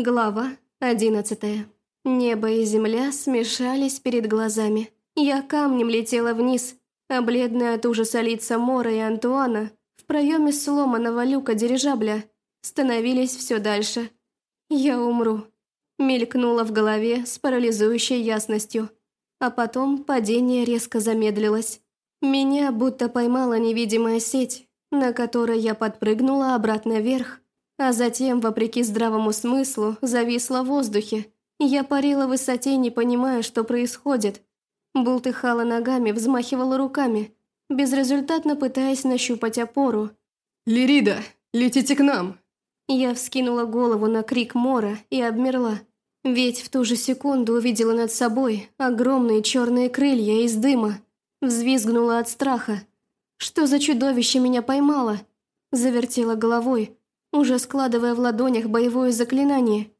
Глава одиннадцатая. Небо и земля смешались перед глазами. Я камнем летела вниз, а бледная от ужаса лица Мора и Антуана в проеме сломанного люка дирижабля становились все дальше. «Я умру», — мелькнуло в голове с парализующей ясностью. А потом падение резко замедлилось. Меня будто поймала невидимая сеть, на которой я подпрыгнула обратно вверх, а затем, вопреки здравому смыслу, зависла в воздухе. Я парила в высоте, не понимая, что происходит. Бултыхала ногами, взмахивала руками, безрезультатно пытаясь нащупать опору. «Лирида, летите к нам!» Я вскинула голову на крик Мора и обмерла. Ведь в ту же секунду увидела над собой огромные черные крылья из дыма. Взвизгнула от страха. Что за чудовище меня поймало? Завертела головой, уже складывая в ладонях боевое заклинание.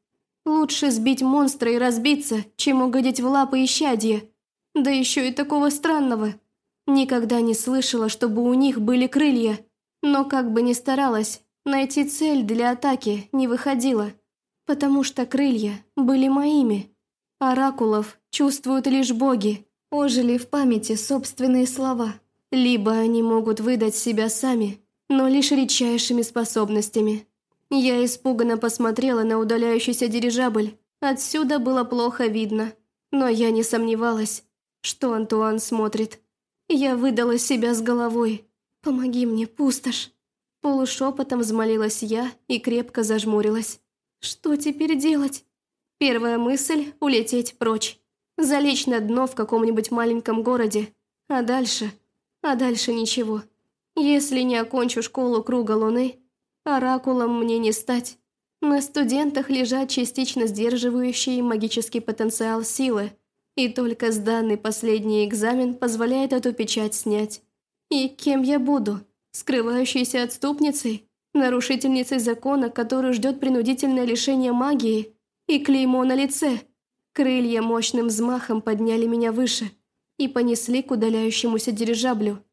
Лучше сбить монстра и разбиться, чем угодить в лапы исчадья. Да еще и такого странного. Никогда не слышала, чтобы у них были крылья. Но как бы ни старалась, найти цель для атаки не выходила. Потому что крылья были моими. Оракулов чувствуют лишь боги. Ожили в памяти собственные слова. Либо они могут выдать себя сами, но лишь редчайшими способностями. Я испуганно посмотрела на удаляющийся дирижабль. Отсюда было плохо видно, но я не сомневалась, что Антуан смотрит. Я выдала себя с головой. «Помоги мне, пустошь!» Полушепотом взмолилась я и крепко зажмурилась. «Что теперь делать?» Первая мысль – улететь прочь. Залечь на дно в каком-нибудь маленьком городе. А дальше? А дальше ничего. Если не окончу школу Круга Луны, оракулом мне не стать. На студентах лежат частично сдерживающие магический потенциал силы, и только сданный последний экзамен позволяет эту печать снять. И кем я буду? Скрывающейся отступницей? Нарушительницей закона, которую ждет принудительное лишение магии? И клеймо на лице? Крылья мощным взмахом подняли меня выше и понесли к удаляющемуся дирижаблю.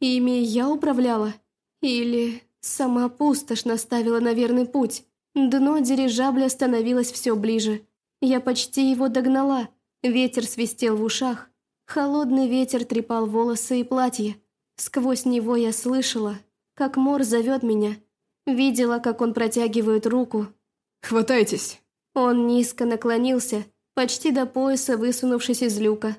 Ими я управляла? Или сама пустошь наставила на верный путь? Дно дирижабля становилось все ближе. Я почти его догнала. Ветер свистел в ушах. Холодный ветер трепал волосы и платье. Сквозь него я слышала, как Мор зовет меня. Видела, как он протягивает руку. «Хватайтесь!» Он низко наклонился, почти до пояса высунувшись из люка.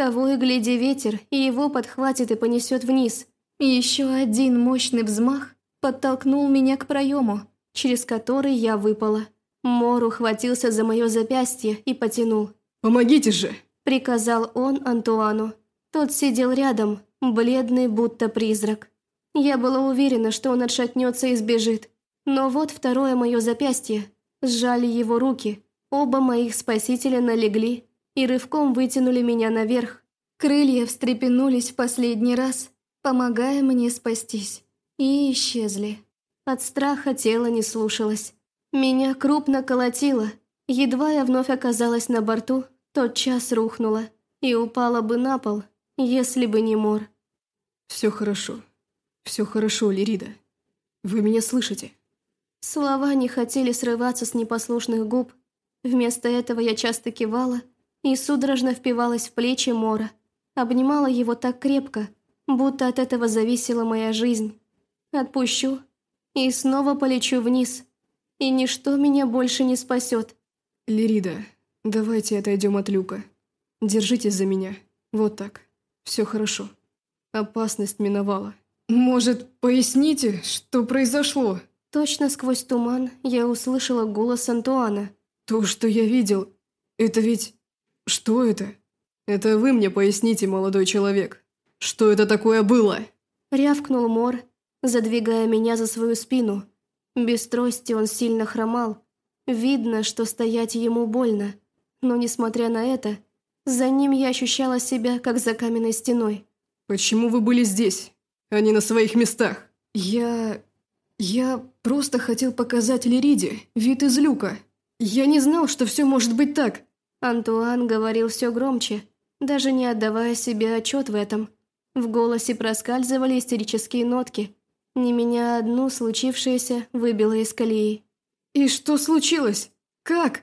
Того и гляди ветер, и его подхватит и понесет вниз. Еще один мощный взмах подтолкнул меня к проему, через который я выпала. Мор ухватился за мое запястье и потянул. «Помогите же!» – приказал он Антуану. Тот сидел рядом, бледный, будто призрак. Я была уверена, что он отшатнется и сбежит. Но вот второе мое запястье. Сжали его руки. Оба моих спасителя налегли и рывком вытянули меня наверх. Крылья встрепенулись в последний раз, помогая мне спастись, и исчезли. От страха тело не слушалось. Меня крупно колотило. Едва я вновь оказалась на борту, тот час рухнула и упала бы на пол, если бы не мор. «Все хорошо. Все хорошо, Лирида. Вы меня слышите?» Слова не хотели срываться с непослушных губ. Вместо этого я часто кивала и судорожно впивалась в плечи Мора. Обнимала его так крепко, будто от этого зависела моя жизнь. Отпущу и снова полечу вниз, и ничто меня больше не спасет. «Лирида, давайте отойдем от люка. Держитесь за меня. Вот так. Все хорошо. Опасность миновала. Может, поясните, что произошло?» Точно сквозь туман я услышала голос Антуана. «То, что я видел, это ведь «Что это?» «Это вы мне поясните, молодой человек. Что это такое было?» Рявкнул Мор, задвигая меня за свою спину. Без трости он сильно хромал. Видно, что стоять ему больно. Но, несмотря на это, за ним я ощущала себя, как за каменной стеной. «Почему вы были здесь, а не на своих местах?» «Я... я просто хотел показать Лириде вид из люка. Я не знал, что все может быть так. Антуан говорил все громче, даже не отдавая себе отчет в этом. В голосе проскальзывали истерические нотки. Не меня одну случившееся выбило из колеи. «И что случилось?» Как?»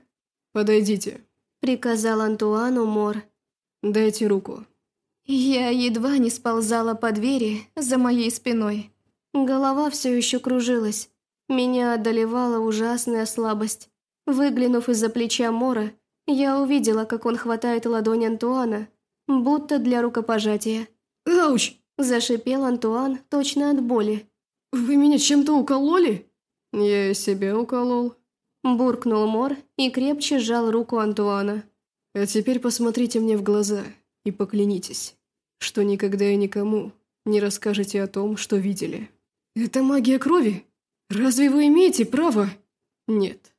«Подойдите», — приказал Антуану Мор. «Дайте руку». Я едва не сползала по двери за моей спиной. Голова все еще кружилась. Меня одолевала ужасная слабость. Выглянув из-за плеча Мора, я увидела, как он хватает ладонь Антуана, будто для рукопожатия. «Ауч!» – зашипел Антуан точно от боли. «Вы меня чем-то укололи?» «Я себя уколол», – буркнул Мор и крепче сжал руку Антуана. «А теперь посмотрите мне в глаза и поклянитесь, что никогда и никому не расскажете о том, что видели». «Это магия крови? Разве вы имеете право?» «Нет,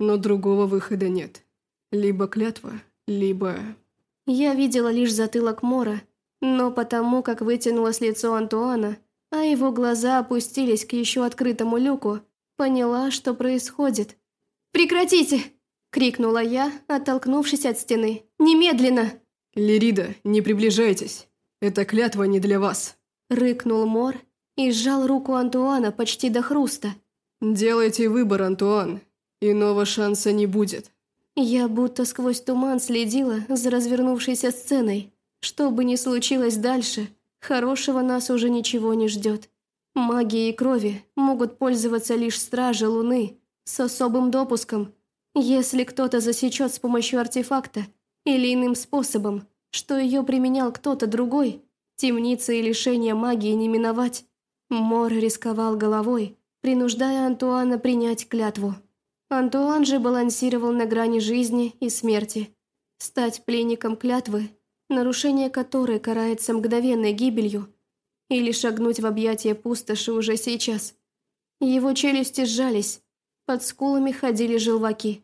но другого выхода нет. Либо клятва, либо...» Я видела лишь затылок Мора, но потому, как вытянулось лицо Антуана, а его глаза опустились к еще открытому люку, поняла, что происходит. «Прекратите!» – крикнула я, оттолкнувшись от стены. «Немедленно!» «Лирида, не приближайтесь! Эта клятва не для вас!» – рыкнул Мор и сжал руку Антуана почти до хруста. «Делайте выбор, Антуан. Иного шанса не будет». Я будто сквозь туман следила за развернувшейся сценой. Что бы ни случилось дальше, хорошего нас уже ничего не ждет. Магией крови могут пользоваться лишь стражи Луны с особым допуском. Если кто-то засечет с помощью артефакта или иным способом, что ее применял кто-то другой, темницы и лишения магии не миновать. Мор рисковал головой, принуждая Антуана принять клятву. Антуан же балансировал на грани жизни и смерти. Стать пленником клятвы, нарушение которой карается мгновенной гибелью, или шагнуть в объятия пустоши уже сейчас. Его челюсти сжались, под скулами ходили желваки.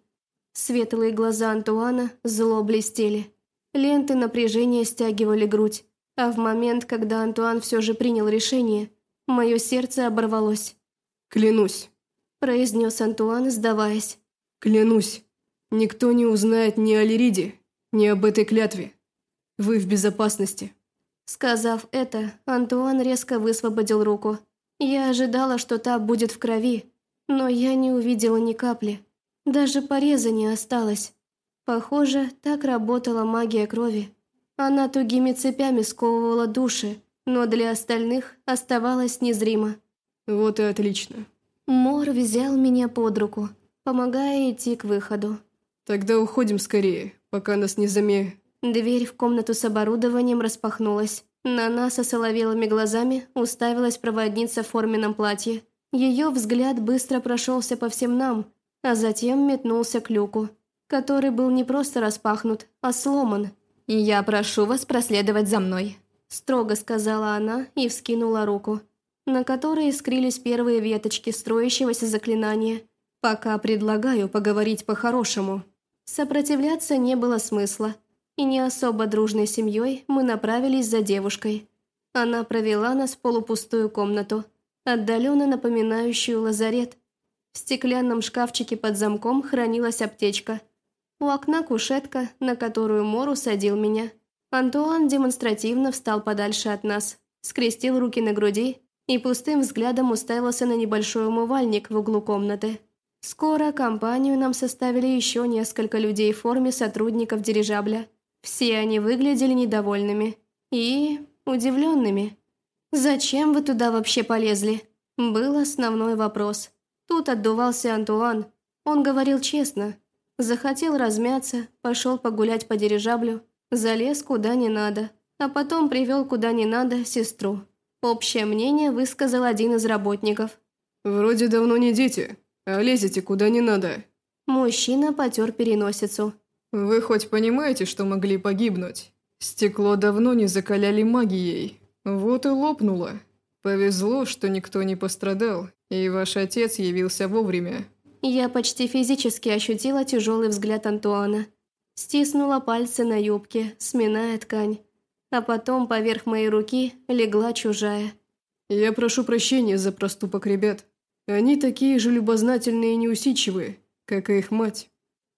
Светлые глаза Антуана зло блестели. Ленты напряжения стягивали грудь, а в момент, когда Антуан все же принял решение, мое сердце оборвалось. «Клянусь», произнес Антуан, сдаваясь. «Клянусь, никто не узнает ни о Лириде, ни об этой клятве. Вы в безопасности». Сказав это, Антуан резко высвободил руку. Я ожидала, что та будет в крови, но я не увидела ни капли. Даже пореза не осталось. Похоже, так работала магия крови. Она тугими цепями сковывала души, но для остальных оставалась незрима. «Вот и отлично», Мор взял меня под руку, помогая идти к выходу. «Тогда уходим скорее, пока нас не заме...» Дверь в комнату с оборудованием распахнулась. На нас осоловелыми глазами уставилась проводница в форменном платье. Ее взгляд быстро прошелся по всем нам, а затем метнулся к люку, который был не просто распахнут, а сломан. «Я прошу вас проследовать за мной», – строго сказала она и вскинула руку на которой искрились первые веточки строящегося заклинания. Пока предлагаю поговорить по-хорошему. Сопротивляться не было смысла, и не особо дружной семьей мы направились за девушкой. Она провела нас в полупустую комнату, отдаленно напоминающую лазарет. В стеклянном шкафчике под замком хранилась аптечка. У окна кушетка, на которую Мор садил меня. Антуан демонстративно встал подальше от нас, скрестил руки на груди и пустым взглядом уставился на небольшой умывальник в углу комнаты. Скоро компанию нам составили еще несколько людей в форме сотрудников дирижабля. Все они выглядели недовольными и удивленными. «Зачем вы туда вообще полезли?» Был основной вопрос. Тут отдувался Антуан. Он говорил честно. Захотел размяться, пошел погулять по дирижаблю, залез куда не надо, а потом привел куда не надо сестру. Общее мнение высказал один из работников. «Вроде давно не дети, а лезете куда не надо». Мужчина потер переносицу. «Вы хоть понимаете, что могли погибнуть? Стекло давно не закаляли магией. Вот и лопнуло. Повезло, что никто не пострадал, и ваш отец явился вовремя». Я почти физически ощутила тяжелый взгляд Антуана. Стиснула пальцы на юбке, сминая ткань а потом поверх моей руки легла чужая. «Я прошу прощения за проступок ребят. Они такие же любознательные и неусидчивые, как и их мать».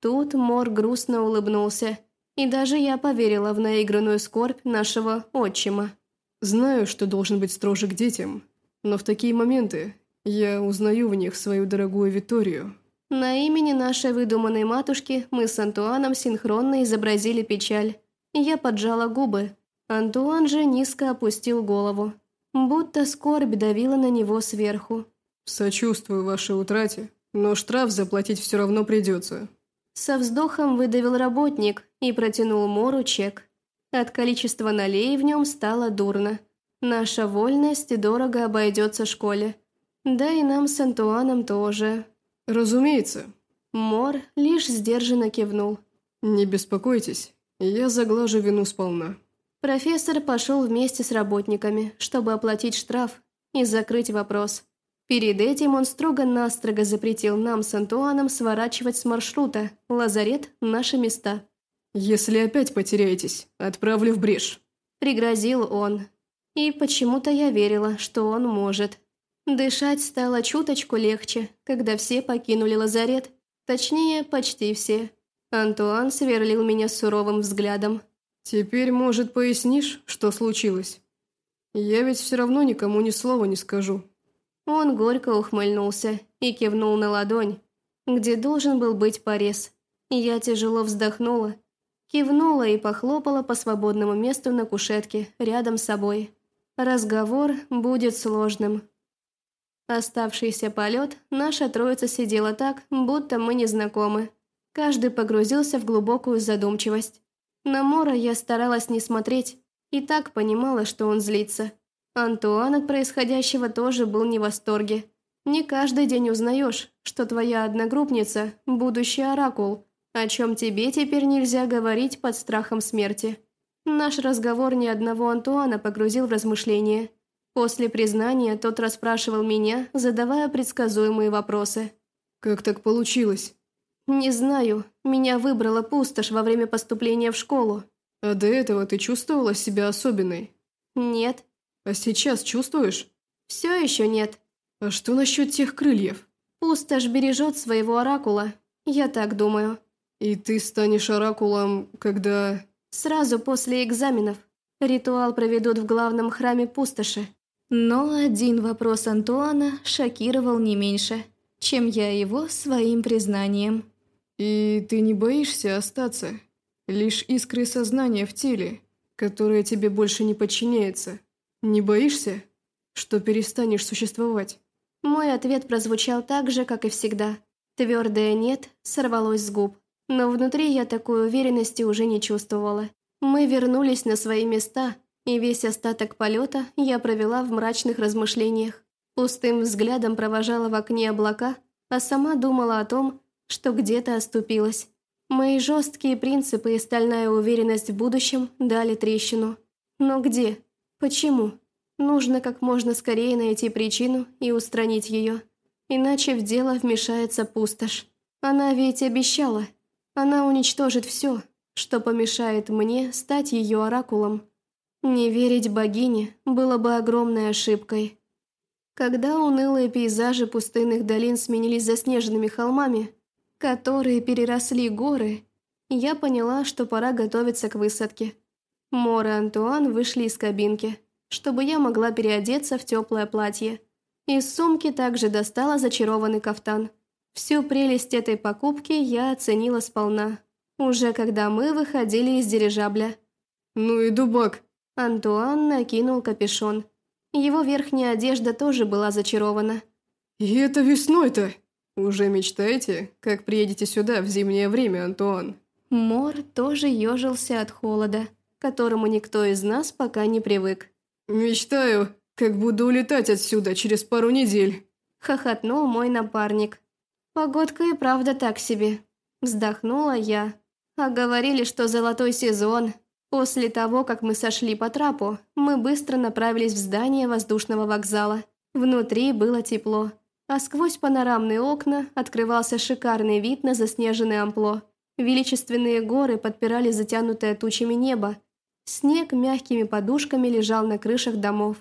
Тут Мор грустно улыбнулся, и даже я поверила в наигранную скорбь нашего отчима. «Знаю, что должен быть строже к детям, но в такие моменты я узнаю в них свою дорогую Виторию». На имени нашей выдуманной матушки мы с Антуаном синхронно изобразили печаль. Я поджала губы. Антуан же низко опустил голову. Будто скорбь давила на него сверху. «Сочувствую вашей утрате, но штраф заплатить все равно придется». Со вздохом выдавил работник и протянул Мору чек. От количества налей в нем стало дурно. Наша вольность дорого обойдется школе. Да и нам с Антуаном тоже. «Разумеется». Мор лишь сдержанно кивнул. «Не беспокойтесь, я заглажу вину сполна». Профессор пошел вместе с работниками, чтобы оплатить штраф и закрыть вопрос. Перед этим он строго-настрого запретил нам с Антуаном сворачивать с маршрута «Лазарет» наши места. «Если опять потеряетесь, отправлю в брешь», – пригрозил он. И почему-то я верила, что он может. Дышать стало чуточку легче, когда все покинули лазарет. Точнее, почти все. Антуан сверлил меня суровым взглядом. «Теперь, может, пояснишь, что случилось? Я ведь все равно никому ни слова не скажу». Он горько ухмыльнулся и кивнул на ладонь, где должен был быть порез. Я тяжело вздохнула, кивнула и похлопала по свободному месту на кушетке рядом с собой. Разговор будет сложным. Оставшийся полет наша троица сидела так, будто мы не знакомы. Каждый погрузился в глубокую задумчивость. На Мора я старалась не смотреть, и так понимала, что он злится. Антуан от происходящего тоже был не в восторге. Не каждый день узнаешь, что твоя одногруппница – будущий оракул, о чем тебе теперь нельзя говорить под страхом смерти. Наш разговор ни одного Антуана погрузил в размышления – После признания тот расспрашивал меня, задавая предсказуемые вопросы. «Как так получилось?» «Не знаю. Меня выбрала пустошь во время поступления в школу». «А до этого ты чувствовала себя особенной?» «Нет». «А сейчас чувствуешь?» «Все еще нет». «А что насчет тех крыльев?» «Пустошь бережет своего оракула. Я так думаю». «И ты станешь оракулом, когда...» «Сразу после экзаменов. Ритуал проведут в главном храме пустоши. Но один вопрос Антуана шокировал не меньше, чем я его своим признанием. «И ты не боишься остаться? Лишь искры сознания в теле, которое тебе больше не подчиняется. Не боишься, что перестанешь существовать?» Мой ответ прозвучал так же, как и всегда. Твердое «нет» сорвалось с губ, но внутри я такой уверенности уже не чувствовала. Мы вернулись на свои места, и весь остаток полета я провела в мрачных размышлениях. Пустым взглядом провожала в окне облака, а сама думала о том, что где-то оступилась. Мои жесткие принципы и стальная уверенность в будущем дали трещину. Но где? Почему? Нужно как можно скорее найти причину и устранить ее. Иначе в дело вмешается пустошь. Она ведь обещала. Она уничтожит все, что помешает мне стать ее оракулом. Не верить богине было бы огромной ошибкой. Когда унылые пейзажи пустынных долин сменились заснеженными холмами, которые переросли горы, я поняла, что пора готовиться к высадке. Мора и Антуан вышли из кабинки, чтобы я могла переодеться в теплое платье. Из сумки также достала зачарованный кафтан. Всю прелесть этой покупки я оценила сполна, уже когда мы выходили из дирижабля. «Ну и дубак», Антуан накинул капюшон. Его верхняя одежда тоже была зачарована. «И это весной-то? Уже мечтаете, как приедете сюда в зимнее время, Антуан?» Мор тоже ежился от холода, к которому никто из нас пока не привык. «Мечтаю, как буду улетать отсюда через пару недель», — хохотнул мой напарник. «Погодка и правда так себе», — вздохнула я. «А говорили, что золотой сезон, После того, как мы сошли по трапу, мы быстро направились в здание воздушного вокзала. Внутри было тепло, а сквозь панорамные окна открывался шикарный вид на заснеженное ампло. Величественные горы подпирали затянутое тучами небо. Снег мягкими подушками лежал на крышах домов.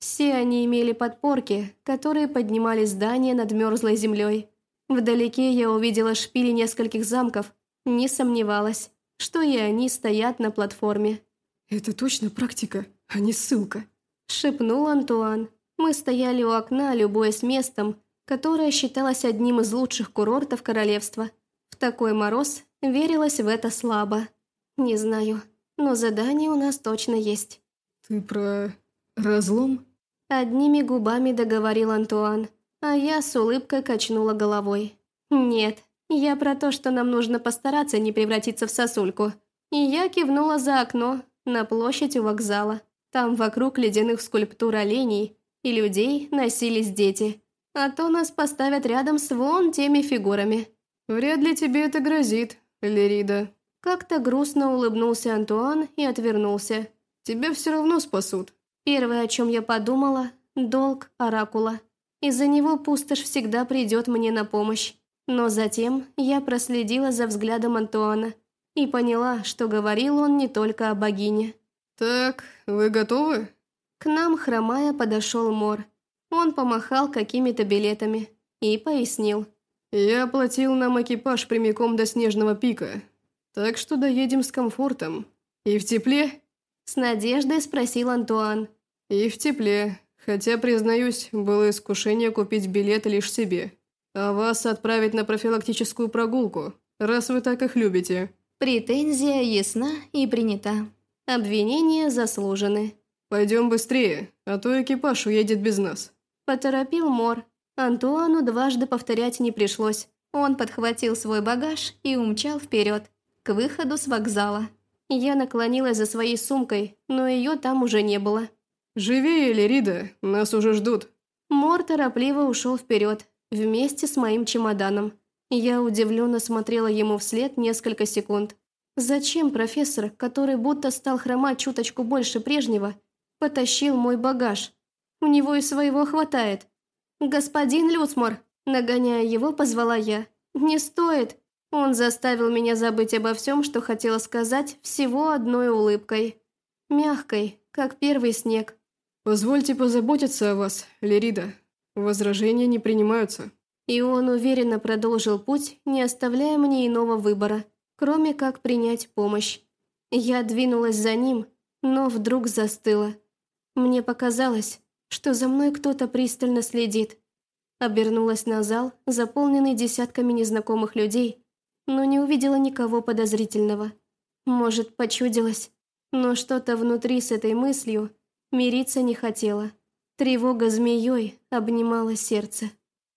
Все они имели подпорки, которые поднимали здание над мерзлой землей. Вдалеке я увидела шпили нескольких замков, не сомневалась что и они стоят на платформе. «Это точно практика, а не ссылка», – шепнул Антуан. Мы стояли у окна, любуясь местом, которая считалась одним из лучших курортов королевства. В такой мороз верилось в это слабо. Не знаю, но задание у нас точно есть. «Ты про разлом?» Одними губами договорил Антуан, а я с улыбкой качнула головой. «Нет, я про то, что нам нужно постараться не превратиться в сосульку». И я кивнула за окно, на площадь у вокзала. Там вокруг ледяных скульптур оленей и людей носились дети. А то нас поставят рядом с вон теми фигурами. «Вряд ли тебе это грозит, Лерида». Как-то грустно улыбнулся Антуан и отвернулся. «Тебя все равно спасут». Первое, о чем я подумала – долг Оракула. Из-за него пустошь всегда придет мне на помощь. Но затем я проследила за взглядом Антуана и поняла, что говорил он не только о богине. «Так, вы готовы?» К нам, хромая, подошел Мор. Он помахал какими-то билетами и пояснил. «Я оплатил нам экипаж прямиком до Снежного пика, так что доедем с комфортом. И в тепле?» С надеждой спросил Антуан. «И в тепле, хотя, признаюсь, было искушение купить билеты лишь себе, а вас отправить на профилактическую прогулку, раз вы так их любите». Претензия ясна и принята. Обвинения заслужены. «Пойдем быстрее, а то экипаж уедет без нас». Поторопил Мор. Антуану дважды повторять не пришлось. Он подхватил свой багаж и умчал вперед, к выходу с вокзала. Я наклонилась за своей сумкой, но ее там уже не было. «Живее, Лерида, нас уже ждут». Мор торопливо ушел вперед, вместе с моим чемоданом. Я удивленно смотрела ему вслед несколько секунд. Зачем профессор, который будто стал хромать чуточку больше прежнего, потащил мой багаж? У него и своего хватает. «Господин Люцмор!» Нагоняя его, позвала я. «Не стоит!» Он заставил меня забыть обо всем, что хотела сказать, всего одной улыбкой. Мягкой, как первый снег. «Позвольте позаботиться о вас, Лерида. Возражения не принимаются». И он уверенно продолжил путь, не оставляя мне иного выбора кроме как принять помощь. Я двинулась за ним, но вдруг застыла. Мне показалось, что за мной кто-то пристально следит. Обернулась на зал, заполненный десятками незнакомых людей, но не увидела никого подозрительного. Может, почудилась, но что-то внутри с этой мыслью мириться не хотела. Тревога змеей обнимала сердце.